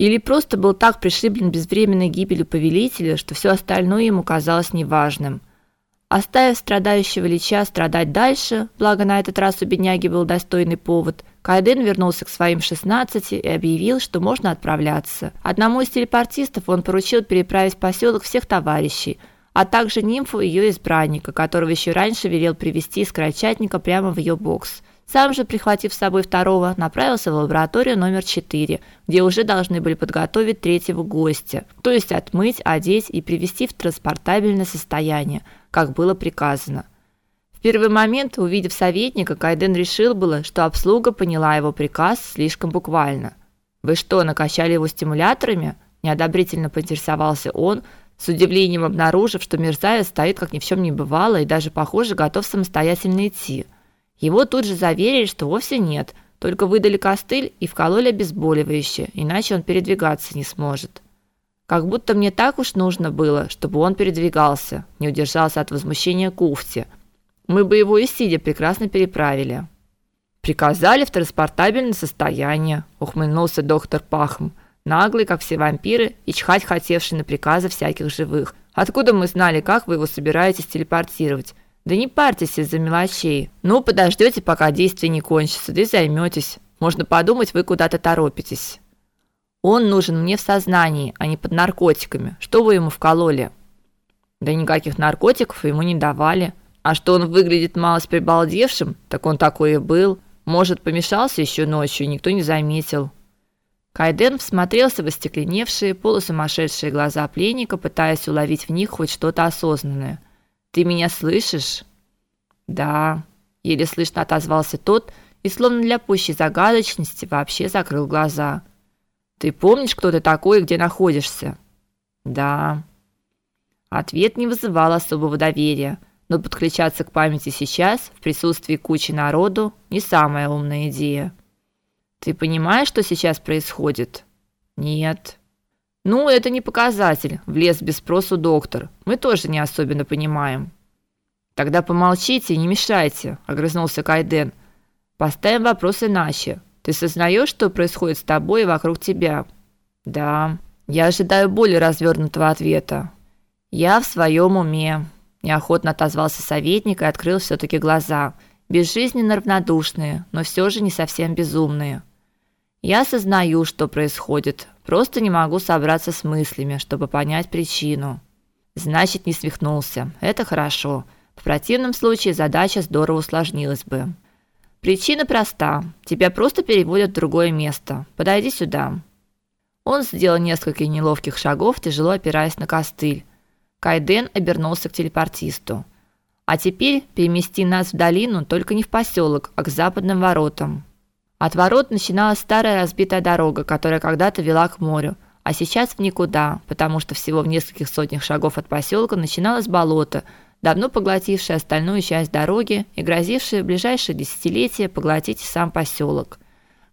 Или просто был так пришиблен безвременной гибелью повелителя, что все остальное ему казалось неважным. Оставив страдающего Лича страдать дальше, благо на этот раз у бедняги был достойный повод, Кайден вернулся к своим 16 и объявил, что можно отправляться. Одному из телепортистов он поручил переправить в поселок всех товарищей, а также нимфу ее избранника, которого еще раньше велел привести из крольчатника прямо в ее бокс. Сам же, прихватив с собой второго, направился в лабораторию номер 4, где уже должны были подготовить третьего гостя, то есть отмыть, одеть и привести в транспортабельное состояние, как было приказано. В первый момент, увидев советника, Кайден решил было, что обслуга поняла его приказ слишком буквально. Вы что, накачали его стимуляторами? неодобрительно поинтересовался он, с удивлением обнаружив, что мерзавец стоит как ни в чем не бывало и даже, похоже, готов самостоятельно идти. Его тут же заверили, что вовсе нет, только выдали костыль и вкололи обезболивающее, иначе он передвигаться не сможет. Как будто мне так уж нужно было, чтобы он передвигался, не удержался от возмущения Куфти. Мы бы его и сидя прекрасно переправили. Приказали в транспортабельное состояние, ухмыльнулся доктор Пахм, наглый, как все вампиры, и чхать хотевший на приказы всяких живых. Откуда мы знали, как вы его собираетесь телепортировать? Да не парьтесь из-за мелочей. Ну, подождете, пока действие не кончится, да и займетесь. Можно подумать, вы куда-то торопитесь. Он нужен мне в сознании, а не под наркотиками. Что вы ему вкололи? Да никаких наркотиков ему не давали. А что он выглядит малость прибалдевшим, так он такой и был. Может, помешался еще ночью, и никто не заметил. Кайден всмотрелся в остекленевшие, полусумасшедшие глаза пленника, пытаясь уловить в них хоть что-то осознанное – ты меня слышишь? Да, еле слышно отозвался тот и словно для пущей загадочности вообще закрыл глаза. Ты помнишь, кто ты такой и где находишься? Да. Ответ не вызывал особого доверия, но подключаться к памяти сейчас в присутствии кучи народу не самая умная идея. Ты понимаешь, что сейчас происходит? Нет. Ну, это не показатель, влез без спросу доктор. Мы тоже не особенно понимаем. Тогда помолчите не мешайте, огрызнулся Кайден. Поставим вопрос иначе. Ты сознаешь, что происходит с тобой и вокруг тебя? Да. Я ожидаю более развернутого ответа. Я в своем уме, неохотно отозвался советник и открыл все таки глаза, безжизненно равнодушные, но все же не совсем безумные. Я осознаю, что происходит, просто не могу собраться с мыслями, чтобы понять причину. Значит, не свихнулся. Это хорошо. В противном случае задача здорово усложнилась бы. Причина проста. Тебя просто переводят в другое место. Подойди сюда. Он сделал несколько неловких шагов, тяжело опираясь на костыль. Кайден обернулся к телепортисту. А теперь перемести нас в долину, только не в поселок, а к западным воротам. От ворот начиналась старая разбитая дорога, которая когда-то вела к морю, а сейчас в никуда, потому что всего в нескольких сотнях шагов от поселка начиналось болото, давно поглотившее остальную часть дороги и грозившее в ближайшие десятилетия поглотить сам поселок.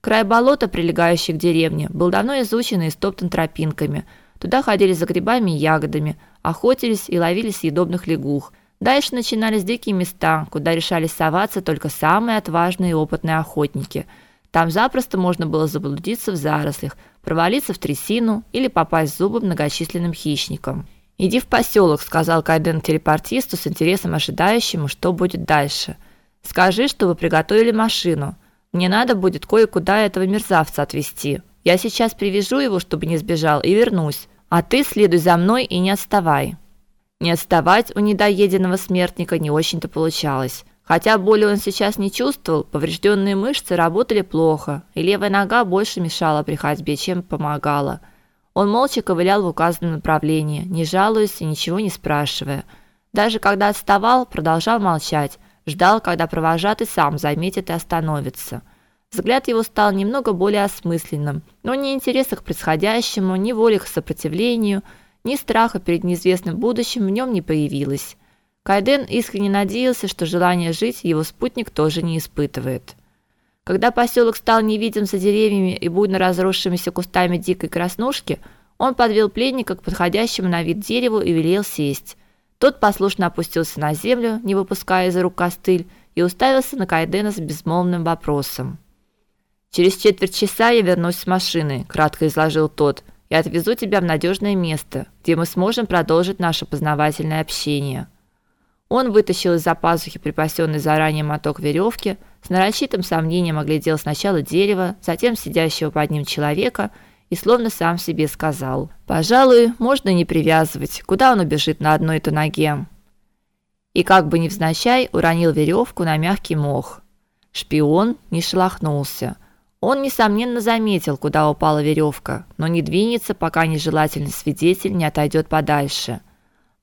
Край болота, прилегающий к деревне, был давно изучен и стоптан тропинками. Туда ходили за грибами и ягодами, охотились и ловили съедобных лягух. Дальше начинались дикие места, куда решались соваться только самые отважные и опытные охотники – там запросто можно было заблудиться в зарослях, провалиться в трясину или попасть зубом многочисленным хищникам. «Иди в поселок», – сказал Кайден телепортисту с интересом ожидающему, что будет дальше. «Скажи, чтобы приготовили машину. Мне надо будет кое-куда этого мерзавца отвезти. Я сейчас привяжу его, чтобы не сбежал, и вернусь. А ты следуй за мной и не отставай». Не отставать у недоеденного смертника не очень-то получалось. Хотя боли он сейчас не чувствовал, поврежденные мышцы работали плохо, и левая нога больше мешала при ходьбе, чем помогала. Он молча ковылял в указанном направлении, не жалуясь и ничего не спрашивая. Даже когда отставал, продолжал молчать, ждал, когда провожатый сам заметит и остановится. Взгляд его стал немного более осмысленным, но ни интереса к происходящему, ни воли к сопротивлению, ни страха перед неизвестным будущим в нем не появилось. Кайден искренне надеялся, что желание жить его спутник тоже не испытывает. Когда поселок стал невидим за деревьями и буйно разросшимися кустами дикой краснушки, он подвел пленника к подходящему на вид дереву и велел сесть. Тот послушно опустился на землю, не выпуская из рук костыль, и уставился на Кайдена с безмолвным вопросом. Через четверть часа я вернусь с машиной, кратко изложил тот. И отвезу тебя в надежное место, где мы сможем продолжить наше познавательное общение. Он вытащил из-за пазухи припасенный заранее моток веревки, с нарочитым сомнением оглядел сначала дерево, затем сидящего под ним человека и словно сам себе сказал: "Пожалуй, можно не привязывать. Куда он убежит на одной-то ноге?" И как бы невзначай уронил веревку на мягкий мох. Шпион не шелохнулся. Он несомненно заметил, куда упала веревка, но не двинется, пока нежелательный свидетель не отойдет подальше.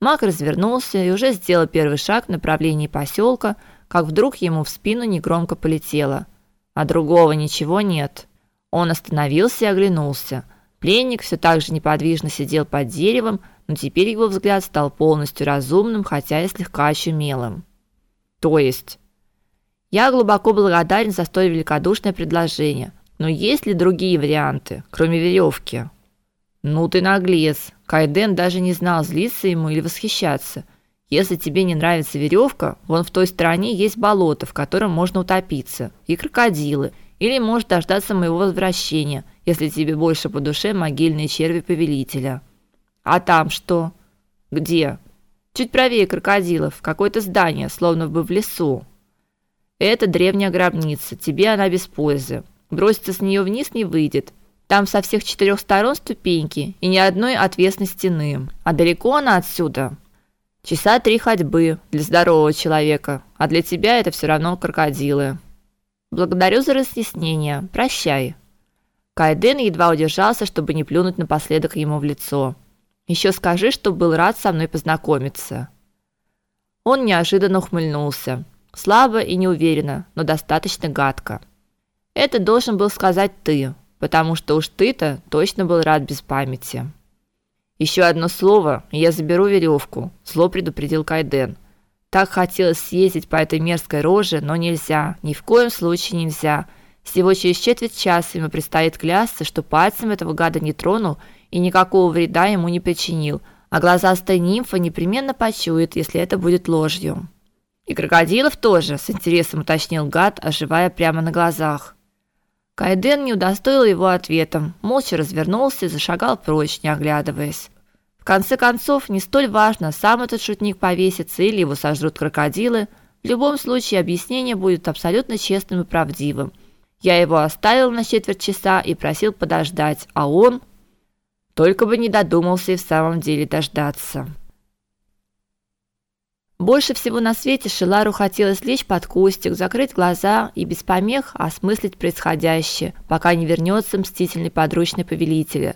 Мак развернулся и уже сделал первый шаг в направлении поселка, как вдруг ему в спину негромко полетело. А другого ничего нет. Он остановился и оглянулся. Пленник все так же неподвижно сидел под деревом, но теперь его взгляд стал полностью разумным, хотя и слегка очумелым. То есть я глубоко благодарен за столь великодушное предложение. Но есть ли другие варианты, кроме веревки? Ну ты наглец. Кайден даже не знал, злиться ему или восхищаться. Если тебе не нравится веревка, вон в той стороне есть болото, в котором можно утопиться, и крокодилы, или можешь дождаться моего возвращения, если тебе больше по душе могильные черви повелителя. А там что? Где? Чуть правее крокодилов, какое-то здание, словно бы в лесу. Это древняя гробница, тебе она без пользы. Броситься с нее вниз не выйдет. Там со всех четырех сторон ступеньки и ни одной отвесной стены. А далеко она отсюда? Часа три ходьбы для здорового человека, а для тебя это все равно крокодилы. Благодарю за разъяснение. Прощай. Кайден едва удержался, чтобы не плюнуть напоследок ему в лицо. Еще скажи, что был рад со мной познакомиться. Он неожиданно ухмыльнулся. Слабо и неуверенно, но достаточно гадко. Это должен был сказать ты, потому что уж ты-то точно был рад без памяти. Еще одно слово, и я заберу веревку», – зло предупредил Кайден. Так хотелось съездить по этой мерзкой роже, но нельзя, ни в коем случае нельзя. Всего через четверть часа ему предстоит клясться, что пальцем этого гада не тронул и никакого вреда ему не причинил, а глазастая нимфа непременно почует, если это будет ложью. И крокодилов тоже, с интересом уточнил гад, оживая прямо на глазах. Кайден не удостоил его ответом, молча развернулся и зашагал прочь, не оглядываясь. В конце концов, не столь важно, сам этот шутник повесится или его сожрут крокодилы, в любом случае объяснение будет абсолютно честным и правдивым. Я его оставил на четверть часа и просил подождать, а он только бы не додумался и в самом деле дождаться. Больше всего на свете Шилару хотелось лечь под кустик, закрыть глаза и без помех осмыслить происходящее, пока не вернется мстительный подручный повелителя.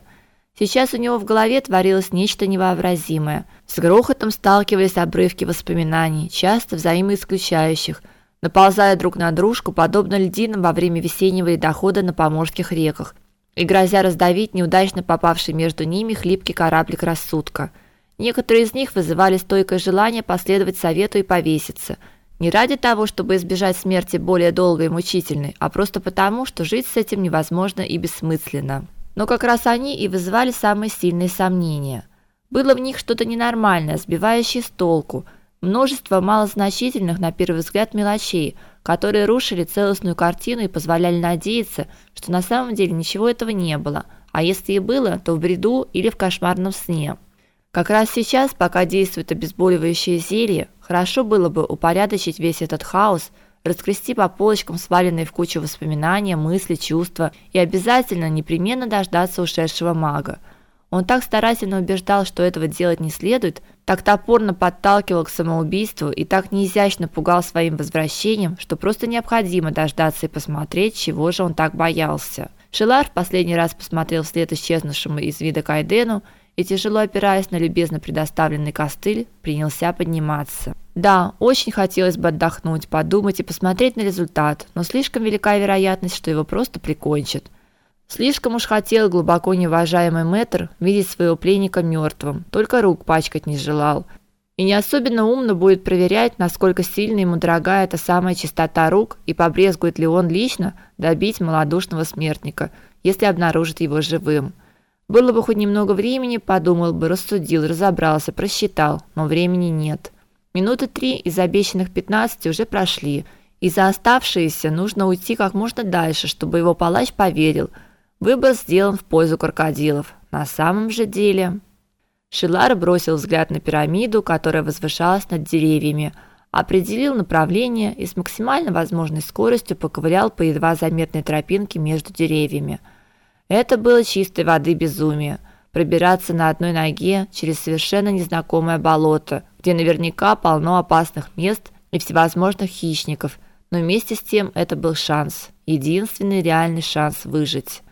Сейчас у него в голове творилось нечто невообразимое. С грохотом сталкивались обрывки воспоминаний, часто взаимоисключающих, наползая друг на дружку, подобно льдинам во время весеннего ледохода на поморских реках, и грозя раздавить неудачно попавший между ними хлипкий кораблик рассудка – Некоторые из них вызывали стойкое желание последовать совету и повеситься, не ради того, чтобы избежать смерти более долгой и мучительной, а просто потому, что жить с этим невозможно и бессмысленно. Но как раз они и вызывали самые сильные сомнения. Было в них что-то ненормальное, сбивающее с толку, множество малозначительных на первый взгляд мелочей, которые рушили целостную картину и позволяли надеяться, что на самом деле ничего этого не было, а если и было, то в бреду или в кошмарном сне. Как раз сейчас, пока действует обезболивающее зелье, хорошо было бы упорядочить весь этот хаос, раскрести по полочкам сваленные в кучу воспоминания, мысли, чувства и обязательно непременно дождаться ушедшего мага. Он так старательно убеждал, что этого делать не следует, так топорно подталкивал к самоубийству и так неизящно пугал своим возвращением, что просто необходимо дождаться и посмотреть, чего же он так боялся. Шилар в последний раз посмотрел вслед исчезнувшему из вида Кайдену и, тяжело опираясь на любезно предоставленный костыль, принялся подниматься. Да, очень хотелось бы отдохнуть, подумать и посмотреть на результат, но слишком велика вероятность, что его просто прикончат. Слишком уж хотел глубоко неуважаемый мэтр видеть своего пленника мертвым, только рук пачкать не желал. И не особенно умно будет проверять, насколько сильно ему дорога эта самая чистота рук и побрезгует ли он лично добить малодушного смертника, если обнаружит его живым. Было бы хоть немного времени, подумал бы, рассудил, разобрался, просчитал, но времени нет. Минуты три из обещанных пятнадцати уже прошли, и за оставшиеся нужно уйти как можно дальше, чтобы его палач поверил. Выбор сделан в пользу крокодилов. На самом же деле, Шилар бросил взгляд на пирамиду, которая возвышалась над деревьями, определил направление и с максимально возможной скоростью поковылял по едва заметной тропинке между деревьями. Это было чистой воды безумие пробираться на одной ноге через совершенно незнакомое болото, где наверняка полно опасных мест и всевозможных хищников, но вместе с тем это был шанс, единственный реальный шанс выжить.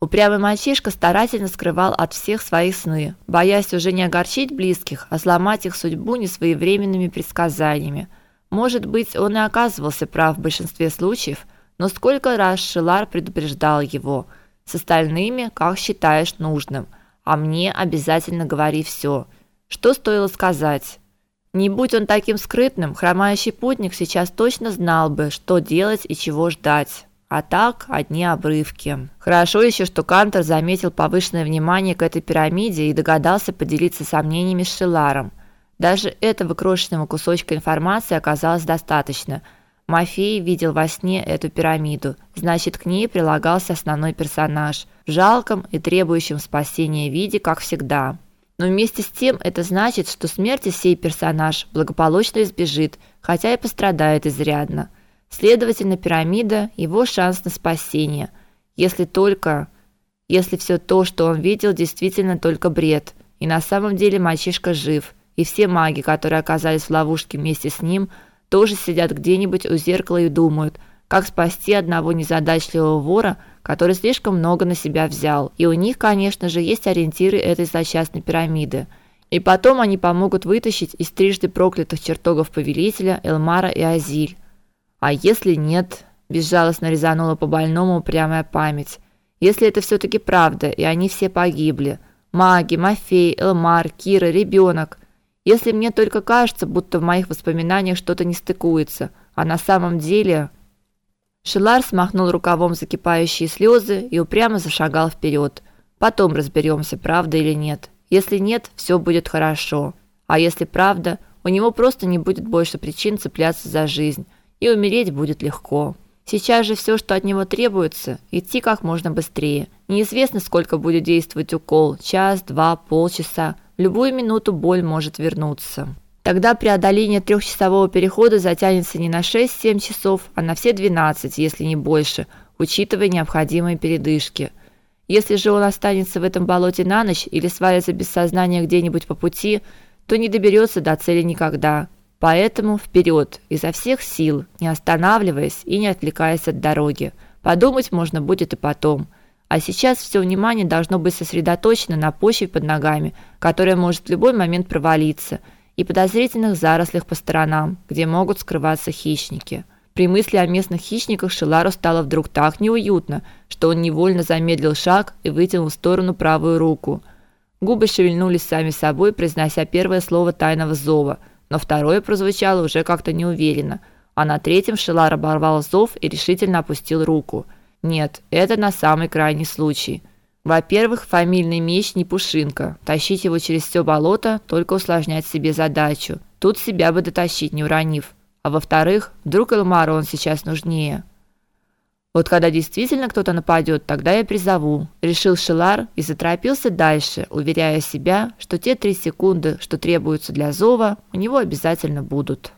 Упрямый мальчишка старательно скрывал от всех свои сны, боясь уже не огорчить близких, а сломать их судьбу несвоевременными предсказаниями. Может быть, он и оказывался прав в большинстве случаев, но сколько раз Шилар предупреждал его: "С остальными, как считаешь нужным, а мне обязательно говори все. Что стоило сказать?" Не будь он таким скрытным, хромающий путник сейчас точно знал бы, что делать и чего ждать. А так одни обрывки. Хорошо еще, что Кантер заметил повышенное внимание к этой пирамиде и догадался поделиться сомнениями с Шеларом. Даже этого крошечного кусочка информации оказалось достаточно. Мафей видел во сне эту пирамиду, значит, к ней прилагался основной персонаж в жалком и требующем спасения виде, как всегда. Но вместе с тем это значит, что смерти сей персонаж благополучно избежит, хотя и пострадает изрядно. Следовательно, пирамида его шанс на спасение, если только если все то, что он видел, действительно только бред, и на самом деле мальчишка жив, и все маги, которые оказались в ловушке вместе с ним, тоже сидят где-нибудь у зеркала и думают, как спасти одного незадачливого вора, который слишком много на себя взял. И у них, конечно же, есть ориентиры этой злосчастной пирамиды. И потом они помогут вытащить из трижды проклятых чертогов повелителя Элмара и Азиль. А если нет, безжалостно резанула по больному упрямая память. Если это все таки правда, и они все погибли. Маги, Мафей, Элмар, Кира, ребенок. Если мне только кажется, будто в моих воспоминаниях что-то не стыкуется, а на самом деле Шилар смахнул рукавом закипающие слезы и упрямо зашагал вперед. Потом разберемся, правда или нет. Если нет, все будет хорошо. А если правда, у него просто не будет больше причин цепляться за жизнь и умереть будет легко. Сейчас же все, что от него требуется, идти как можно быстрее. Неизвестно, сколько будет действовать укол: час, два, полчаса. Любую минуту боль может вернуться. Тогда преодоление трехчасового перехода затянется не на 6-7 часов, а на все 12, если не больше, учитывая необходимые передышки. Если же он останется в этом болоте на ночь или свалится без сознания где-нибудь по пути, то не доберется до цели никогда. Поэтому вперед, изо всех сил, не останавливаясь и не отвлекаясь от дороги. Подумать можно будет и потом. А сейчас все внимание должно быть сосредоточено на почве под ногами, которая может в любой момент провалиться, и подозрительных зарослях по сторонам, где могут скрываться хищники. При мысли о местных хищниках Шелару стало вдруг так неуютно, что он невольно замедлил шаг и вытянул в сторону правую руку. Губы шевельнулись сами собой, произнося первое слово тайного зова – но второе прозвучало уже как-то неуверенно, а на третьем Шелар оборвал зов и решительно опустил руку. Нет, это на самый крайний случай. Во-первых, фамильный меч не пушинка. Тащить его через все болото только усложнять себе задачу. Тут себя бы дотащить, не уронив. А во-вторых, вдруг Элмару он сейчас нужнее. Вот когда действительно кто-то нападет, тогда я призову, решил Шилар и заторопился дальше, уверяя себя, что те три секунды, что требуются для зова, у него обязательно будут.